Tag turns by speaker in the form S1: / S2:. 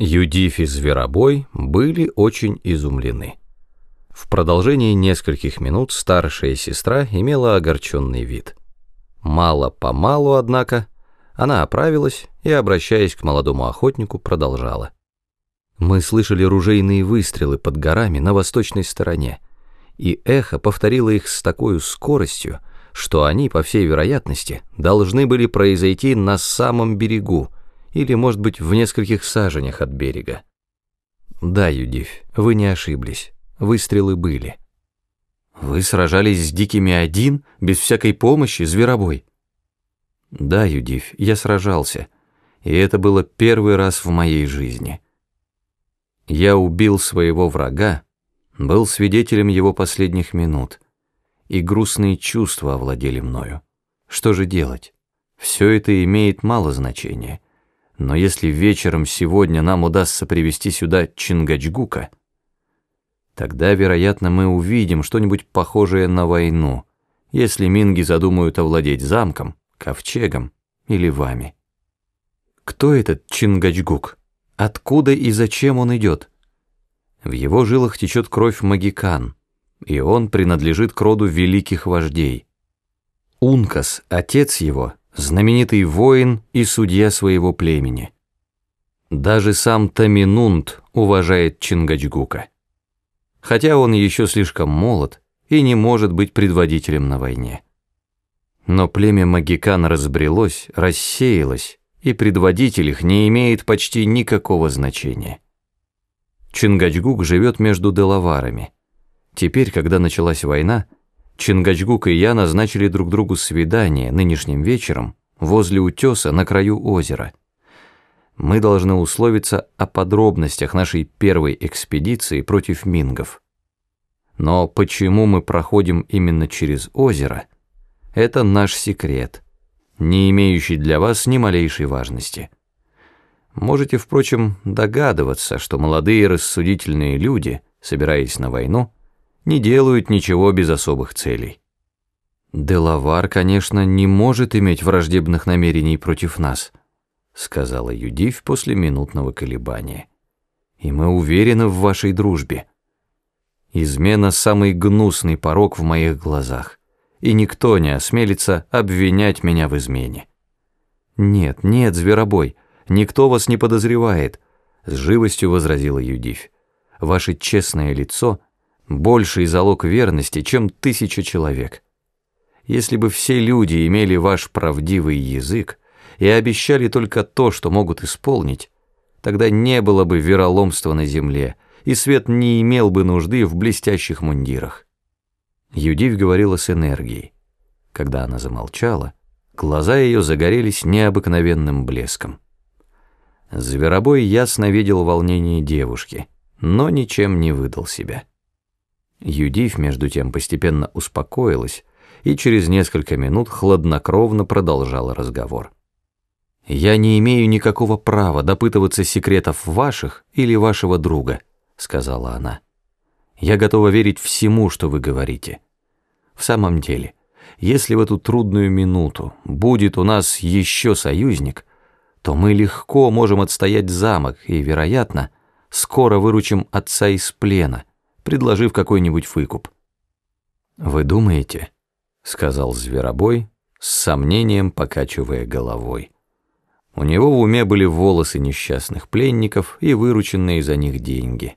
S1: Юдиф и Зверобой были очень изумлены. В продолжении нескольких минут старшая сестра имела огорченный вид. Мало-помалу, однако, она оправилась и, обращаясь к молодому охотнику, продолжала. Мы слышали ружейные выстрелы под горами на восточной стороне, и эхо повторило их с такой скоростью, что они, по всей вероятности, должны были произойти на самом берегу, или, может быть, в нескольких саженях от берега. Да, Юдивь, вы не ошиблись, выстрелы были. Вы сражались с дикими один, без всякой помощи, зверобой? Да, Юдивь, я сражался, и это было первый раз в моей жизни. Я убил своего врага, был свидетелем его последних минут, и грустные чувства овладели мною. Что же делать? Все это имеет мало значения. Но если вечером сегодня нам удастся привести сюда Чингачгука, тогда, вероятно, мы увидим что-нибудь похожее на войну, если минги задумают овладеть замком, ковчегом или вами. Кто этот Чингачгук? Откуда и зачем он идет? В его жилах течет кровь магикан, и он принадлежит к роду великих вождей. Ункас, отец его, знаменитый воин и судья своего племени. Даже сам Таминунд уважает Чингачгука. Хотя он еще слишком молод и не может быть предводителем на войне. Но племя Магикан разбрелось, рассеялось, и предводитель их не имеет почти никакого значения. Чингачгук живет между делаварами. Теперь, когда началась война, Чингачгук и я назначили друг другу свидание нынешним вечером возле утеса на краю озера. Мы должны условиться о подробностях нашей первой экспедиции против мингов. Но почему мы проходим именно через озеро, это наш секрет, не имеющий для вас ни малейшей важности. Можете, впрочем, догадываться, что молодые рассудительные люди, собираясь на войну, не делают ничего без особых целей. «Делавар, конечно, не может иметь враждебных намерений против нас», сказала Юдив после минутного колебания. «И мы уверены в вашей дружбе. Измена — самый гнусный порог в моих глазах, и никто не осмелится обвинять меня в измене». «Нет, нет, зверобой, никто вас не подозревает», с живостью возразила Юдив. «Ваше честное лицо — больший залог верности, чем тысяча человек. Если бы все люди имели ваш правдивый язык и обещали только то, что могут исполнить, тогда не было бы вероломства на земле, и свет не имел бы нужды в блестящих мундирах. Юдив говорила с энергией. Когда она замолчала, глаза ее загорелись необыкновенным блеском. Зверобой ясно видел волнение девушки, но ничем не выдал себя. Юдив, между тем, постепенно успокоилась и через несколько минут хладнокровно продолжала разговор. «Я не имею никакого права допытываться секретов ваших или вашего друга», — сказала она. «Я готова верить всему, что вы говорите. В самом деле, если в эту трудную минуту будет у нас еще союзник, то мы легко можем отстоять замок и, вероятно, скоро выручим отца из плена, предложив какой-нибудь выкуп. «Вы думаете?» — сказал Зверобой, с сомнением покачивая головой. У него в уме были волосы несчастных пленников и вырученные за них деньги.